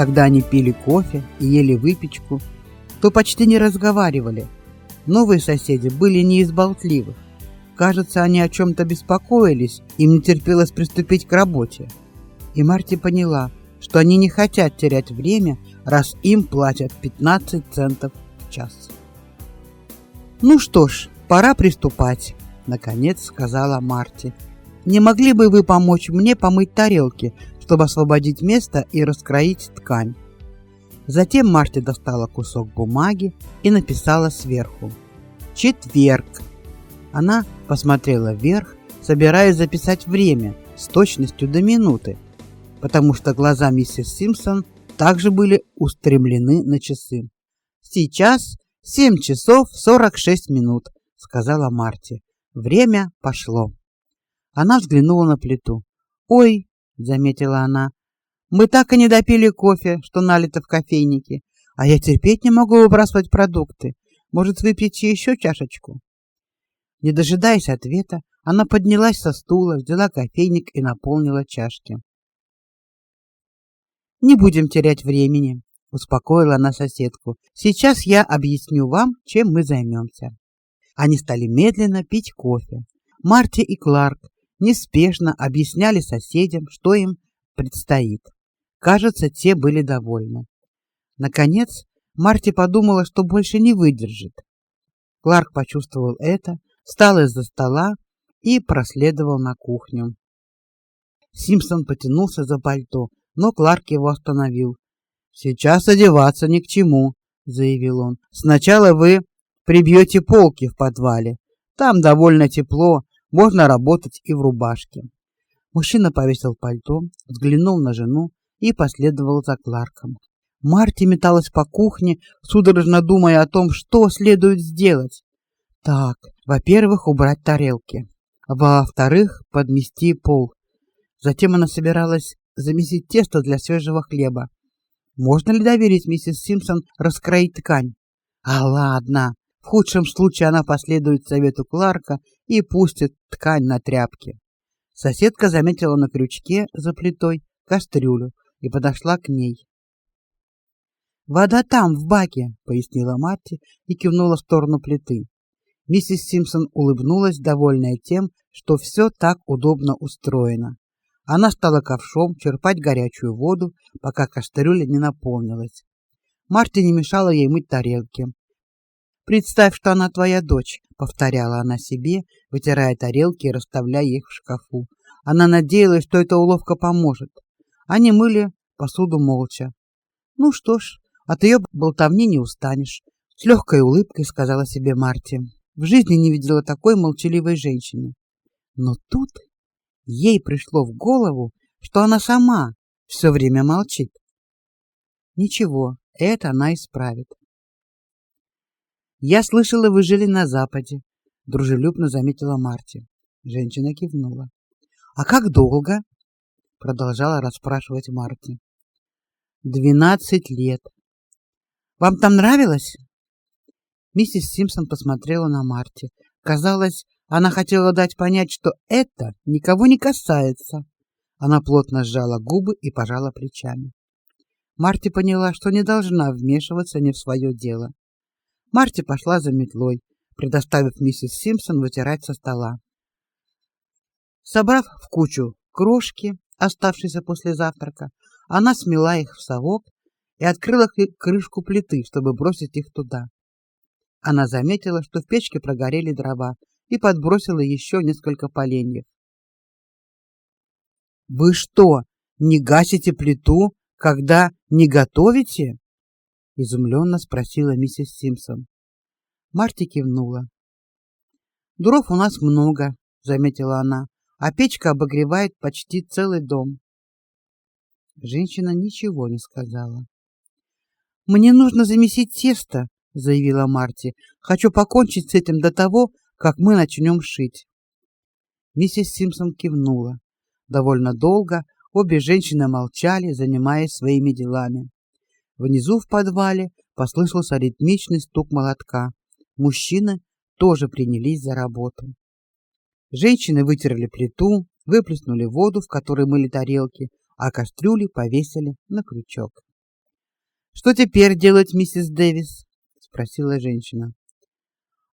Когда они пили кофе и ели выпечку, то почти не разговаривали. Новые соседи были не из болтливых. Кажется, они о чем то беспокоились, им не терпелось приступить к работе. И Марти поняла, что они не хотят терять время, раз им платят 15 центов в час. Ну что ж, пора приступать, наконец сказала Марти. Не могли бы вы помочь мне помыть тарелки, чтобы освободить место и раскроить ткань? Затем Марти достала кусок бумаги и написала сверху: "Четверг". Она посмотрела вверх, собираясь записать время с точностью до минуты, потому что глаза миссис Симпсон также были устремлены на часы. Сейчас семь часов сорок шесть минут, сказала Марти. Время пошло. Она взглянула на плиту. Ой, заметила она. Мы так и не допили кофе, что налито в кофейнике, а я терпеть не могу выбрасывать продукты. Может, выпьете еще чашечку? Не дожидаясь ответа, она поднялась со стула, взяла кофейник и наполнила чашки. Не будем терять времени, успокоила она соседку. Сейчас я объясню вам, чем мы займемся. Они стали медленно пить кофе. Марти и Кларк неспешно объясняли соседям, что им предстоит. Кажется, те были довольны. Наконец, Марти подумала, что больше не выдержит. Кларк почувствовал это, встал из-за стола и проследовал на кухню. Симпсон потянулся за пальто, но Кларк его остановил. Сейчас одеваться ни к чему, заявил он. Сначала вы прибьете полки в подвале. Там довольно тепло, можно работать и в рубашке. Мужчина повесил пальто, взглянул на жену и последовал за Кларком. Марти металась по кухне, судорожно думая о том, что следует сделать. Так, во-первых, убрать тарелки. Во-вторых, подмести пол. Затем она собиралась замесить тесто для свежего хлеба. Можно ли доверить миссис Симпсон раскроить ткань? А ладно, в худшем случае она последует совету Кларка и пустит ткань на тряпки. Соседка заметила на крючке за плитой кастрюлю и подошла к ней. Вода там в баке, пояснила Марти и кивнула в сторону плиты. Миссис Симпсон улыбнулась, довольная тем, что все так удобно устроено. Она стала ковшом черпать горячую воду, пока кастрюля не наполнилась. Марти не мешала ей мыть тарелки. Представь, что она твоя дочь, повторяла она себе, вытирая тарелки и расставляя их в шкафу. Она надеялась, что эта уловка поможет. Они мыли посуду молча. Ну что ж, от ее болтовни не устанешь, с легкой улыбкой сказала себе Марти. В жизни не видела такой молчаливой женщины. Но тут ей пришло в голову, что она сама все время молчит. Ничего, это она исправит. Я слышала, вы жили на западе, дружелюбно заметила Марти. Женщина кивнула. А как долго? продолжала расспрашивать Марти. Двенадцать лет. Вам там нравилось? Миссис Симпсон посмотрела на Марти. Казалось, она хотела дать понять, что это никого не касается. Она плотно сжала губы и пожала плечами. Марти поняла, что не должна вмешиваться не в свое дело. Марти пошла за метлой, предоставив миссис Симпсон вытирать со стола. Собрав в кучу крошки, оставшиеся после завтрака, она смела их в совок и открыла крышку плиты, чтобы бросить их туда. Она заметила, что в печке прогорели дрова, и подбросила еще несколько поленьев. Вы что, не гасите плиту, когда не готовите? Изумленно спросила миссис Симпсон. Марти кивнула. Дров у нас много, заметила она, а печка обогревает почти целый дом. Женщина ничего не сказала. Мне нужно замесить тесто, заявила Марти. Хочу покончить с этим до того, как мы начнем шить. Миссис Симпсон кивнула. Довольно долго обе женщины молчали, занимаясь своими делами. Внизу в подвале послышался ритмичный стук молотка. Мужчины тоже принялись за работу. Женщины вытерли плиту, выплеснули воду, в которой мыли тарелки, а кастрюли повесили на крючок. Что теперь делать, миссис Дэвис? спросила женщина.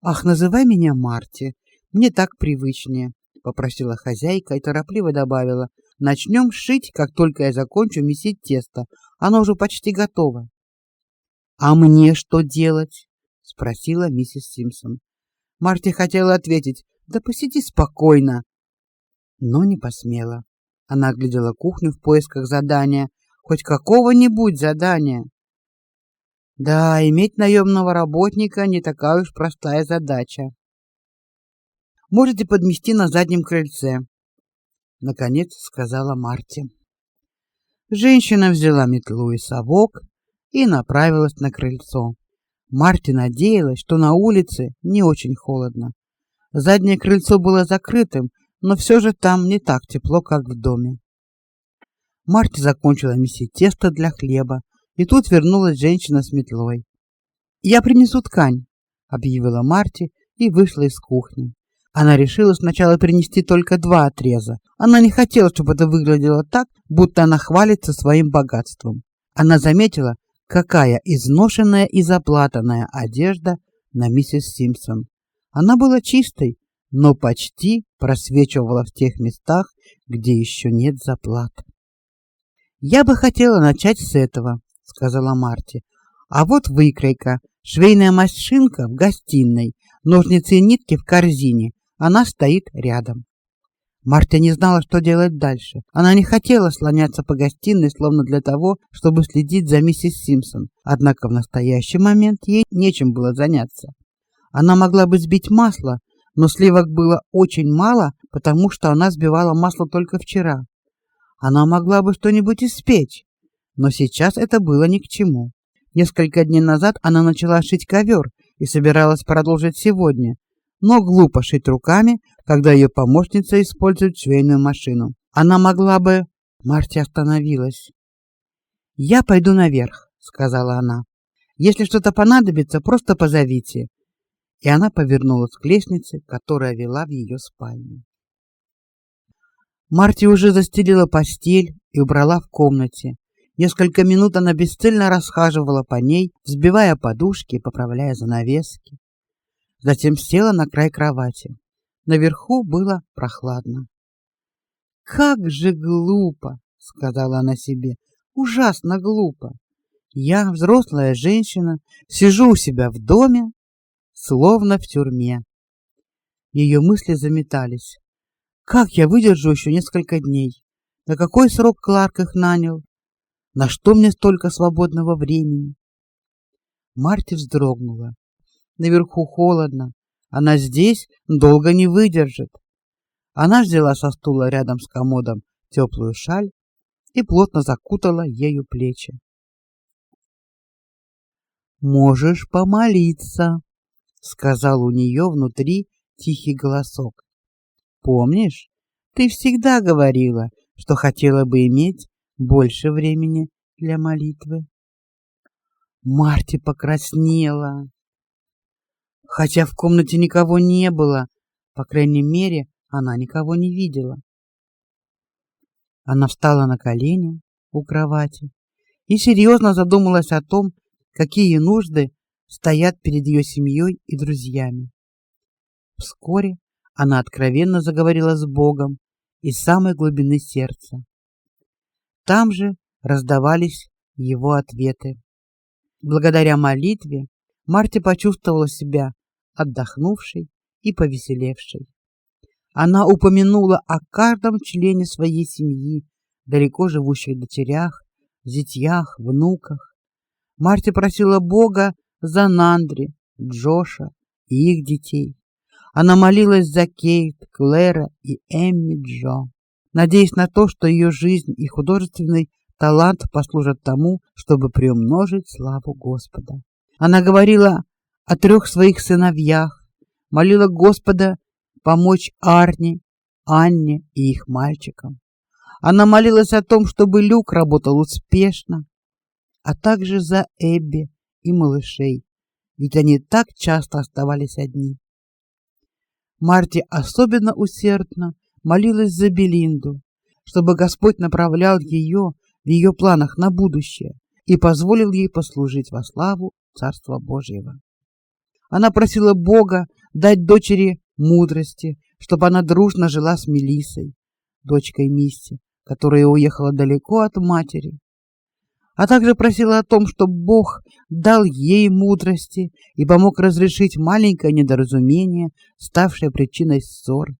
Ах, называй меня Марти. Мне так привычнее, попросила хозяйка и торопливо добавила: Начнем шить, как только я закончу месить тесто. Оно уже почти готово. А мне что делать? спросила миссис Симпсон. Марти хотела ответить: "Да посиди спокойно", но не посмела. Она оглядела кухню в поисках задания, хоть какого-нибудь задания. Да, иметь наемного работника не такая уж простая задача. Можете подмести на заднем крыльце, наконец сказала Марти. Женщина взяла метлу и совок и направилась на крыльцо. Марти надеялась, что на улице не очень холодно. Заднее крыльцо было закрытым, но все же там не так тепло, как в доме. Марти закончила месить тесто для хлеба, и тут вернулась женщина с метлой. "Я принесу ткань", объявила Марти и вышла из кухни. Она решила сначала принести только два отреза. Она не хотела, чтобы это выглядело так, будто она хвалится своим богатством. Она заметила, какая изношенная и заплатанная одежда на миссис Симпсон. Она была чистой, но почти просвечивала в тех местах, где еще нет заплат. Я бы хотела начать с этого, сказала Марти. А вот выкройка, швейная машинка в гостиной, ножницы и нитки в корзине. Она стоит рядом. Марта не знала, что делать дальше. Она не хотела слоняться по гостиной, словно для того, чтобы следить за миссис Симпсон. Однако в настоящий момент ей нечем было заняться. Она могла бы сбить масло, но сливок было очень мало, потому что она сбивала масло только вчера. Она могла бы что-нибудь испечь, но сейчас это было ни к чему. Несколько дней назад она начала шить ковер и собиралась продолжить сегодня, но глупо шить руками, когда ее помощница использует швейную машину. Она могла бы... Марти остановилась. «Я пойду наверх», — сказала она. «Если что-то понадобится, просто позовите». И она повернулась к лестнице, которая вела в ее спальню. Марти уже застелила постель и убрала в комнате. Несколько минут она бесцельно расхаживала по ней, взбивая подушки, поправляя занавески. Затем села на край кровати. Наверху было прохладно. Как же глупо, сказала она себе. Ужасно глупо. Я, взрослая женщина, сижу у себя в доме, словно в тюрьме. Ее мысли заметались. Как я выдержу еще несколько дней? На какой срок Кларк их нанял? На что мне столько свободного времени? Марти вздрогнула. Наверху холодно. Она здесь долго не выдержит. Она взяла со стула рядом с комодом теплую шаль и плотно закутала ею плечи. Можешь помолиться, сказал у нее внутри тихий голосок. Помнишь, ты всегда говорила, что хотела бы иметь больше времени для молитвы. Марти покраснела хотя в комнате никого не было, по крайней мере, она никого не видела. Она встала на колени у кровати и серьезно задумалась о том, какие нужды стоят перед ее семьей и друзьями. Вскоре она откровенно заговорила с Богом из самой глубины сердца. Там же раздавались его ответы. Благодаря молитве Марти почувствовала себя отдохнувшей и повеселевшей. Она упомянула о каждом члене своей семьи, далеко живущих дочерях, зятьях, внуках. Марти просила Бога за Нандри, Джоша и их детей. Она молилась за Кейт, Клэра и Эмми Джо, надеясь на то, что ее жизнь и художественный талант послужит тому, чтобы приумножить славу Господа. Она говорила о трех своих сыновьях, молила Господа помочь Арне, Анне и их мальчикам. Она молилась о том, чтобы Люк работал успешно, а также за Эбби и малышей, ведь они так часто оставались одни. Марти особенно усердно молилась за Белинду, чтобы Господь направлял ее в ее планах на будущее и позволил ей послужить во славу Царства Божьего. Она просила Бога дать дочери мудрости, чтобы она дружно жила с Мелисой, дочкой Мисси, которая уехала далеко от матери. А также просила о том, чтобы Бог дал ей мудрости и помог разрешить маленькое недоразумение, ставшее причиной ссор.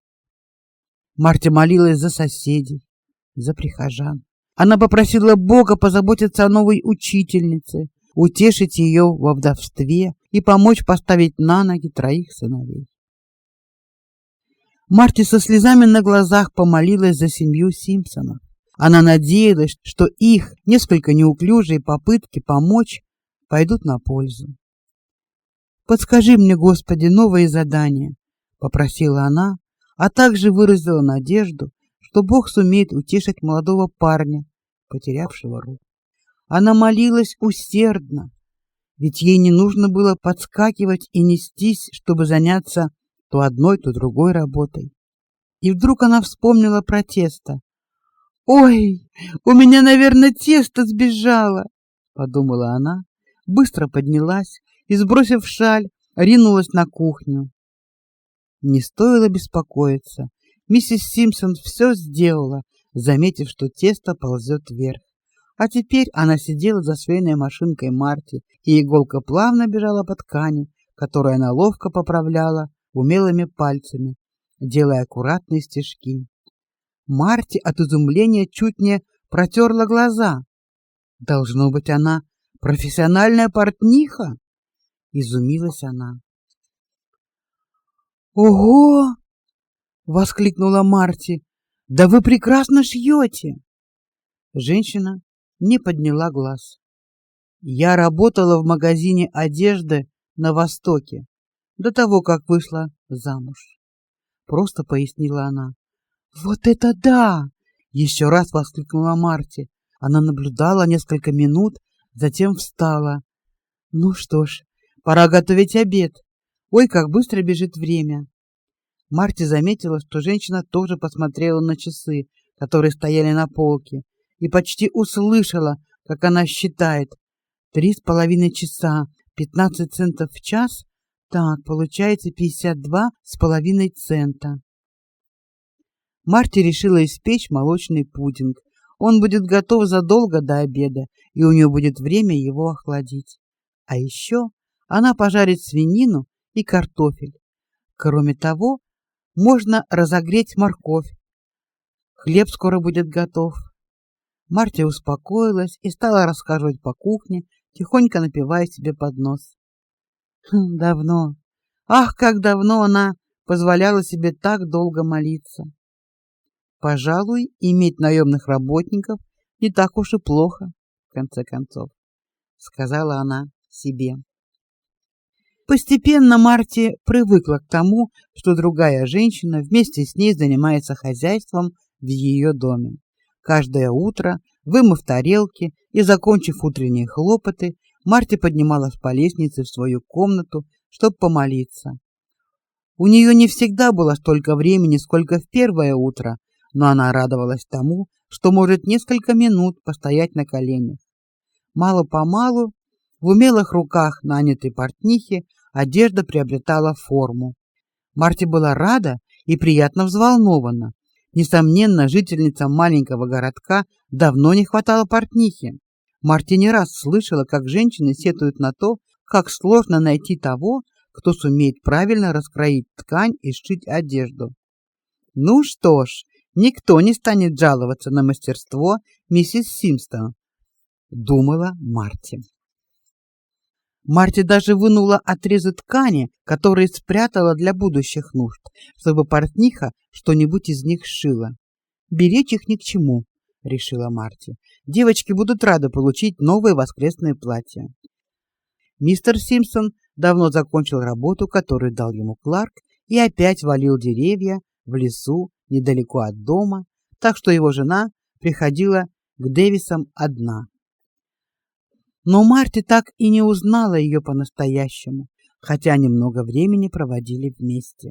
Марти молилась за соседей, за прихожан. Она попросила Бога позаботиться о новой учительнице, утешить ее во вдовстве и помочь поставить на ноги троих сыновей. Марти со слезами на глазах помолилась за семью Симпсонов. Она надеялась, что их несколько неуклюжие попытки помочь пойдут на пользу. Подскажи мне, Господи, новые задания, попросила она, а также выразила надежду, что Бог сумеет утешить молодого парня, потерявшего руку. Она молилась усердно, ведь ей не нужно было подскакивать и нестись, чтобы заняться то одной, то другой работой. И вдруг она вспомнила про тесто. «Ой, у меня, наверное, тесто сбежало!» — подумала она, быстро поднялась и, сбросив шаль, ринулась на кухню. Не стоило беспокоиться. Миссис Симпсон все сделала, заметив, что тесто ползет вверх. А теперь она сидела за швейной машинкой Марти, и иголка плавно бежала по ткани, которую она ловко поправляла умелыми пальцами, делая аккуратные стежки. Марти от изумления чуть не протерла глаза. Должно быть, она профессиональная портниха, изумилась она. Ого! воскликнула Марти. Да вы прекрасно шьете!» Женщина не подняла глаз. Я работала в магазине одежды на Востоке до того, как вышла замуж. Просто пояснила она. Вот это да! Еще раз воскликнула Марти. Она наблюдала несколько минут, затем встала. Ну что ж, пора готовить обед. Ой, как быстро бежит время. Марти заметила, что женщина тоже посмотрела на часы, которые стояли на полке, и почти услышала, как она считает: три с половиной часа, пятнадцать центов в час так, получается пятьдесят два с половиной цента. Марти решила испечь молочный пудинг. Он будет готов задолго до обеда, и у нее будет время его охладить. А еще она пожарит свинину и картофель. Кроме того, можно разогреть морковь. Хлеб скоро будет готов. Марти успокоилась и стала расхаживать по кухне, тихонько напивая себе под нос. Хм, давно. Ах, как давно она позволяла себе так долго молиться. Пожалуй, иметь наемных работников не так уж и плохо, в конце концов, сказала она себе. Постепенно Марти привыкла к тому, что другая женщина вместе с ней занимается хозяйством в ее доме. Каждое утро, вымыв тарелки и закончив утренние хлопоты, Марти поднималась по лестнице в свою комнату, чтобы помолиться. У нее не всегда было столько времени, сколько в первое утро, но она радовалась тому, что может несколько минут постоять на коленях. Мало-помалу в умелых руках нанятой портнихи одежда приобретала форму. Марти была рада и приятно взволнована. Несомненно, жительницам маленького городка давно не хватало портнихи. Марти не раз слышала, как женщины сетуют на то, как сложно найти того, кто сумеет правильно раскроить ткань и сшить одежду. Ну что ж, никто не станет жаловаться на мастерство миссис Симстон, думала Марти. Марти даже вынула отрезы ткани, которые спрятала для будущих нужд, чтобы портниха что-нибудь из них сшила. Беречь их ни к чему, решила Марти. Девочки будут рады получить новые воскресные платья. Мистер Симпсон давно закончил работу, которую дал ему Кларк, и опять валил деревья в лесу недалеко от дома, так что его жена приходила к Дэвисам одна. Но Марти так и не узнала ее по-настоящему, хотя немного времени проводили вместе.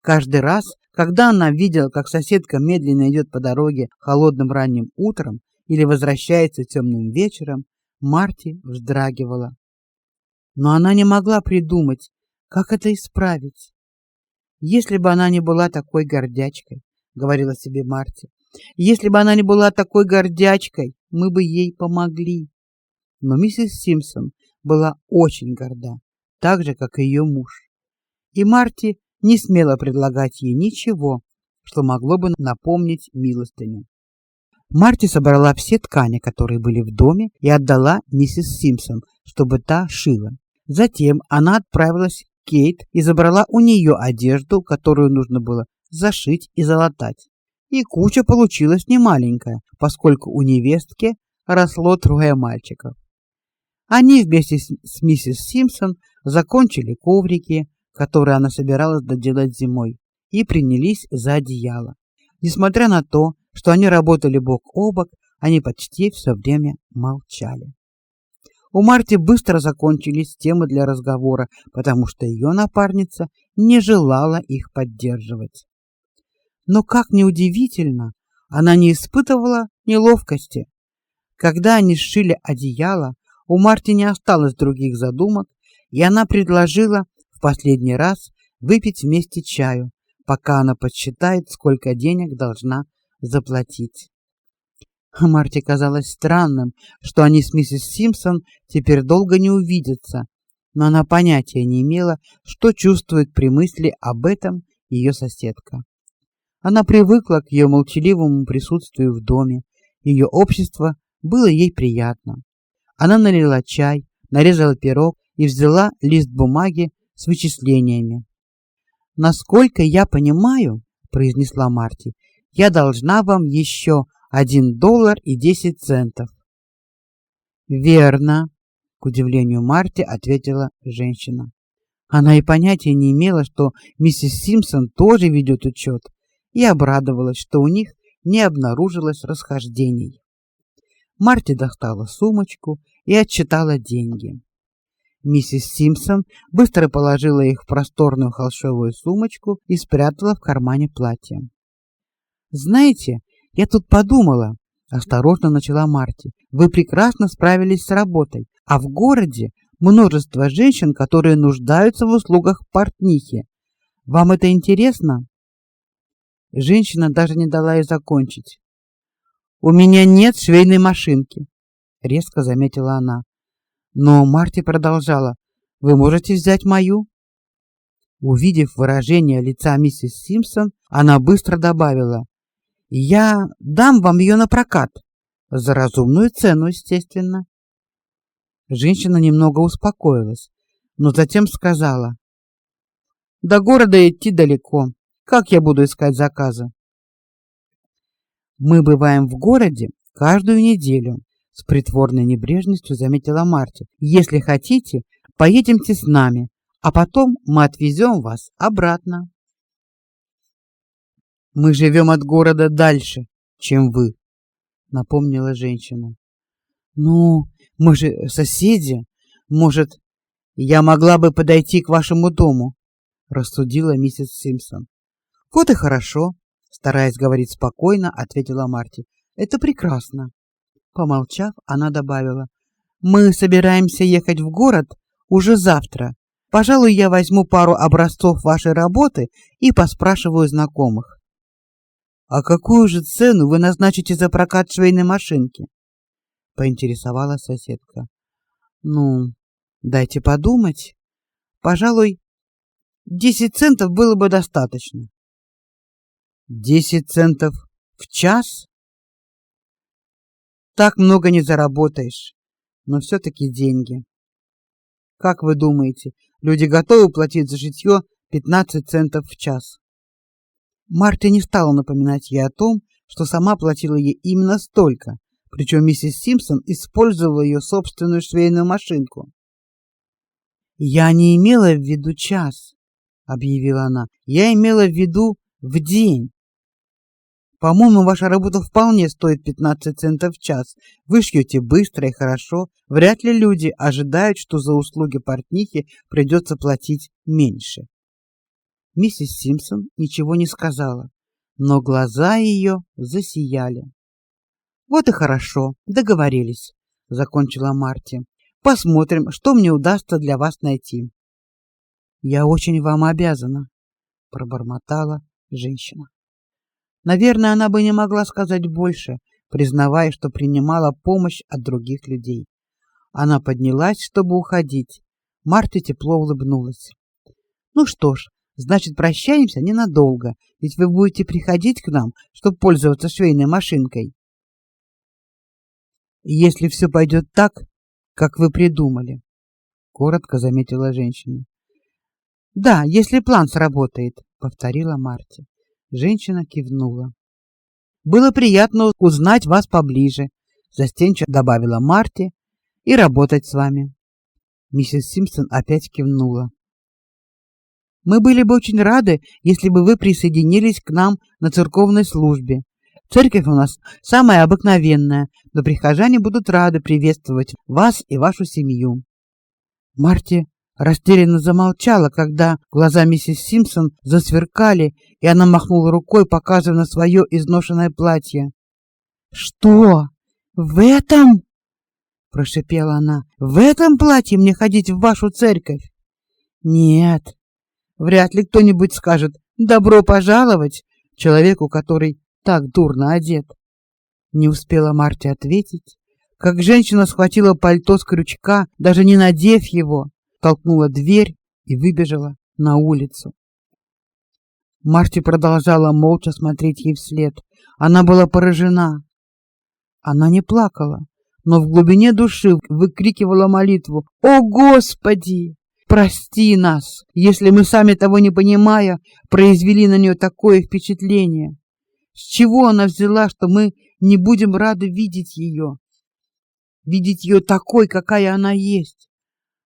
Каждый раз, когда она видела, как соседка медленно идет по дороге холодным ранним утром или возвращается темным вечером, Марти вздрагивала. Но она не могла придумать, как это исправить. Если бы она не была такой гордячкой, говорила себе Марти. Если бы она не была такой гордячкой, мы бы ей помогли. Но миссис Симпсон была очень горда, так же как и ее муж. И Марти не смела предлагать ей ничего, что могло бы напомнить милостыню. Марти собрала все ткани, которые были в доме, и отдала миссис Симпсон, чтобы та шила. Затем она отправилась к Кейт и забрала у нее одежду, которую нужно было зашить и залатать. И куча получилась немаленькая, поскольку у невестки росло трое мальчиков. Они вместе с миссис Симпсон закончили коврики, которые она собиралась доделать зимой, и принялись за одеяло. Несмотря на то, что они работали бок о бок, они почти все время молчали. У Марти быстро закончились темы для разговора, потому что ее напарница не желала их поддерживать. Но как ни удивительно, она не испытывала неловкости. Когда они сшили одеяло, у Марти не осталось других задумок, и она предложила в последний раз выпить вместе чаю, пока она подсчитает, сколько денег должна заплатить. Марти казалось странным, что они с миссис Симпсон теперь долго не увидятся, но она понятия не имела, что чувствует при мысли об этом ее соседка. Она привыкла к ее молчаливому присутствию в доме, ее общество было ей приятно. Она налила чай, нарезала пирог и взяла лист бумаги с вычислениями. Насколько я понимаю, произнесла Марти, я должна вам еще один доллар и десять центов. Верно, к удивлению Марти ответила женщина. Она и понятия не имела, что миссис Симпсон тоже ведет учет, и обрадовалась, что у них не обнаружилось расхождений. Марти достала сумочку и отчитала деньги. Миссис Симпсон быстро положила их в просторную холщовую сумочку и спрятала в кармане платья. Знаете, я тут подумала, осторожно начала Марти. Вы прекрасно справились с работой, а в городе множество женщин, которые нуждаются в услугах портнихи. Вам это интересно? Женщина даже не дала ей закончить. У меня нет швейной машинки, резко заметила она. Но Марти продолжала: "Вы можете взять мою?" Увидев выражение лица миссис Симпсон, она быстро добавила: "Я дам вам ее на прокат за разумную цену, естественно". Женщина немного успокоилась, но затем сказала: "До города идти далеко. Как я буду искать заказы?" Мы бываем в городе каждую неделю, с притворной небрежностью заметила Марти. Если хотите, поедемте с нами, а потом мы отвезем вас обратно. Мы живем от города дальше, чем вы, напомнила женщина. Ну, мы же соседи. Может, я могла бы подойти к вашему дому, рассудила миссис Симпсон. Вот и хорошо, стараясь говорить спокойно, ответила Марти. Это прекрасно. Помолчав, она добавила: "Мы собираемся ехать в город уже завтра. Пожалуй, я возьму пару образцов вашей работы и поспрашиваю знакомых". А какую же цену вы назначите за прокат швейной машинки? поинтересовалась соседка. Ну, дайте подумать. Пожалуй, десять центов было бы достаточно. Десять центов в час? Так много не заработаешь, но все таки деньги. Как вы думаете, люди готовы платить за шитье 15 центов в час? Марта не стала напоминать ей о том, что сама платила ей именно столько, причем миссис Симпсон использовала ее собственную швейную машинку. Я не имела в виду час, объявила она. Я имела в виду в день. По-моему, ваша работа вполне стоит 15 центов в час. Вы шьете быстро и хорошо. Вряд ли люди ожидают, что за услуги портнихи придется платить меньше. Миссис Симпсон ничего не сказала, но глаза ее засияли. Вот и хорошо, договорились, закончила Марти. Посмотрим, что мне удастся для вас найти. Я очень вам обязана, пробормотала женщина. Наверное, она бы не могла сказать больше, признавая, что принимала помощь от других людей. Она поднялась, чтобы уходить. Марта тепло улыбнулась. Ну что ж, значит, прощаемся ненадолго, ведь вы будете приходить к нам, чтобы пользоваться швейной машинкой. Если все пойдет так, как вы придумали, коротко заметила женщина. Да, если план сработает, повторила Марти. Женщина кивнула. Было приятно узнать вас поближе, застенчиво добавила Марти, и работать с вами. Миссис Симпсон опять кивнула. Мы были бы очень рады, если бы вы присоединились к нам на церковной службе. Церковь у нас самая обыкновенная, но прихожане будут рады приветствовать вас и вашу семью. Марти растерянно замолчала, когда глаза миссис Симпсон засверкали, и она махнула рукой, показывая на свое изношенное платье. Что? В этом? прошепела она. В этом платье мне ходить в вашу церковь? Нет. Вряд ли кто-нибудь скажет: "Добро пожаловать" человеку, который так дурно одет. Не успела Марти ответить, как женщина схватила пальто с крючка, даже не надев его, толкнула дверь и выбежала на улицу. Марти продолжала молча смотреть ей вслед. Она была поражена. Она не плакала, но в глубине души выкрикивала молитву: "О, Господи, прости нас, если мы сами того не понимая, произвели на нее такое впечатление. С чего она взяла, что мы не будем рады видеть ее, видеть ее такой, какая она есть?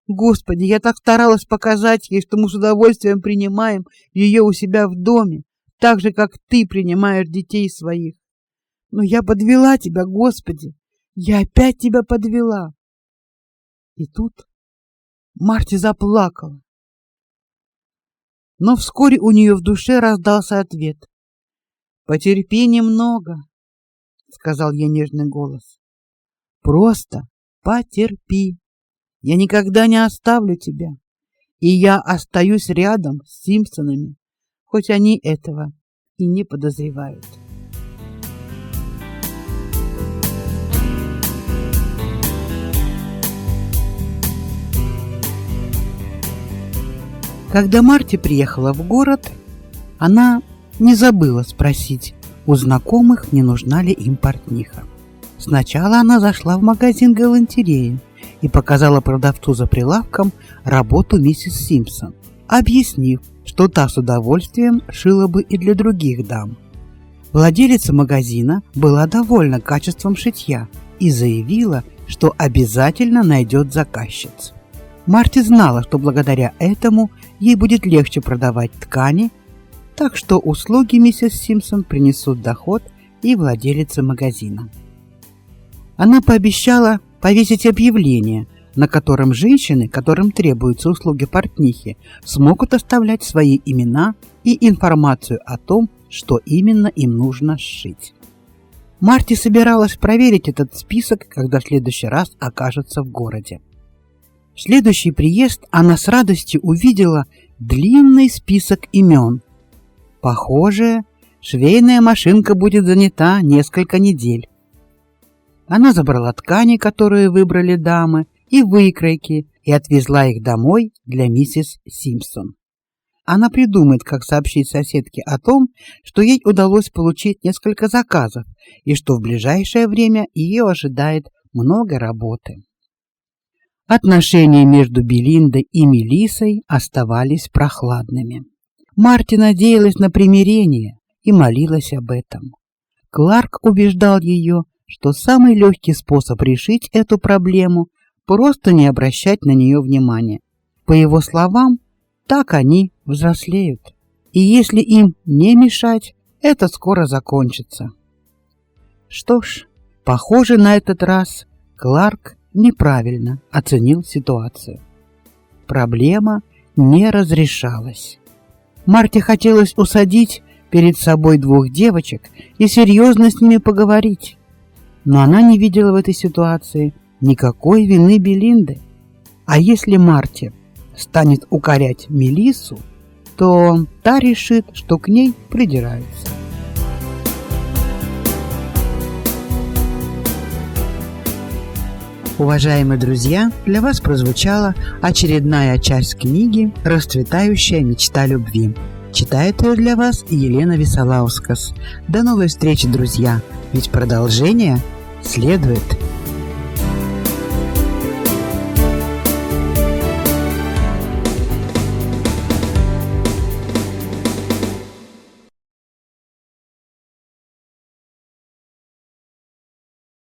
Господи, я так старалась показать ей, что мы с удовольствием принимаем ее у себя в доме, так же, как ты принимаешь детей своих. Но я подвела тебя, Господи, я опять тебя подвела. И тут Марти заплакала. Но вскоре у нее в душе раздался ответ. Потерпи немного, сказал ей нежный голос. Просто потерпи. Я никогда не оставлю тебя, и я остаюсь рядом с Симпсонами, хоть они этого и не подозревают. Когда Марти приехала в город, она не забыла спросить у знакомых, не нужна ли им портниха. Сначала она зашла в магазин галантереи и показала продавцу за прилавком работу миссис Симпсон, объяснив, что та с удовольствием шила бы и для других дам. Владелица магазина была довольна качеством шитья и заявила, что обязательно найдет заказчиц. Марти знала, что благодаря этому ей будет легче продавать ткани, так что услуги миссис Симпсон принесут доход и владелице магазина. Она пообещала повесить объявление, на котором женщины, которым требуются услуги портнихи, смогут оставлять свои имена и информацию о том, что именно им нужно сшить. Марти собиралась проверить этот список, когда в следующий раз окажется в городе. В следующий приезд она с радостью увидела длинный список имен. Похоже, швейная машинка будет занята несколько недель. Она забрала ткани, которые выбрали дамы, и выкройки, и отвезла их домой для миссис Симпсон. Она придумает, как сообщить соседке о том, что ей удалось получить несколько заказов и что в ближайшее время ее ожидает много работы. Отношения между Белиндой и Мелисой оставались прохладными. Марти надеялась на примирение и молилась об этом. Кларк убеждал ее, что самый легкий способ решить эту проблему просто не обращать на нее внимания. По его словам, так они взрослеют. И если им не мешать, это скоро закончится. Что ж, похоже, на этот раз Кларк неправильно оценил ситуацию. Проблема не разрешалась. Марте хотелось усадить перед собой двух девочек и серьезно с ними поговорить. Но она не видела в этой ситуации никакой вины Белинды. А если Марте станет укорять Мелиссу, то та решит, что к ней придираются. Уважаемые друзья, для вас прозвучала очередная часть книги «Расцветающая мечта любви». Читает ее для вас Елена Висолаускас. До новой встречи, друзья, ведь продолжение следует.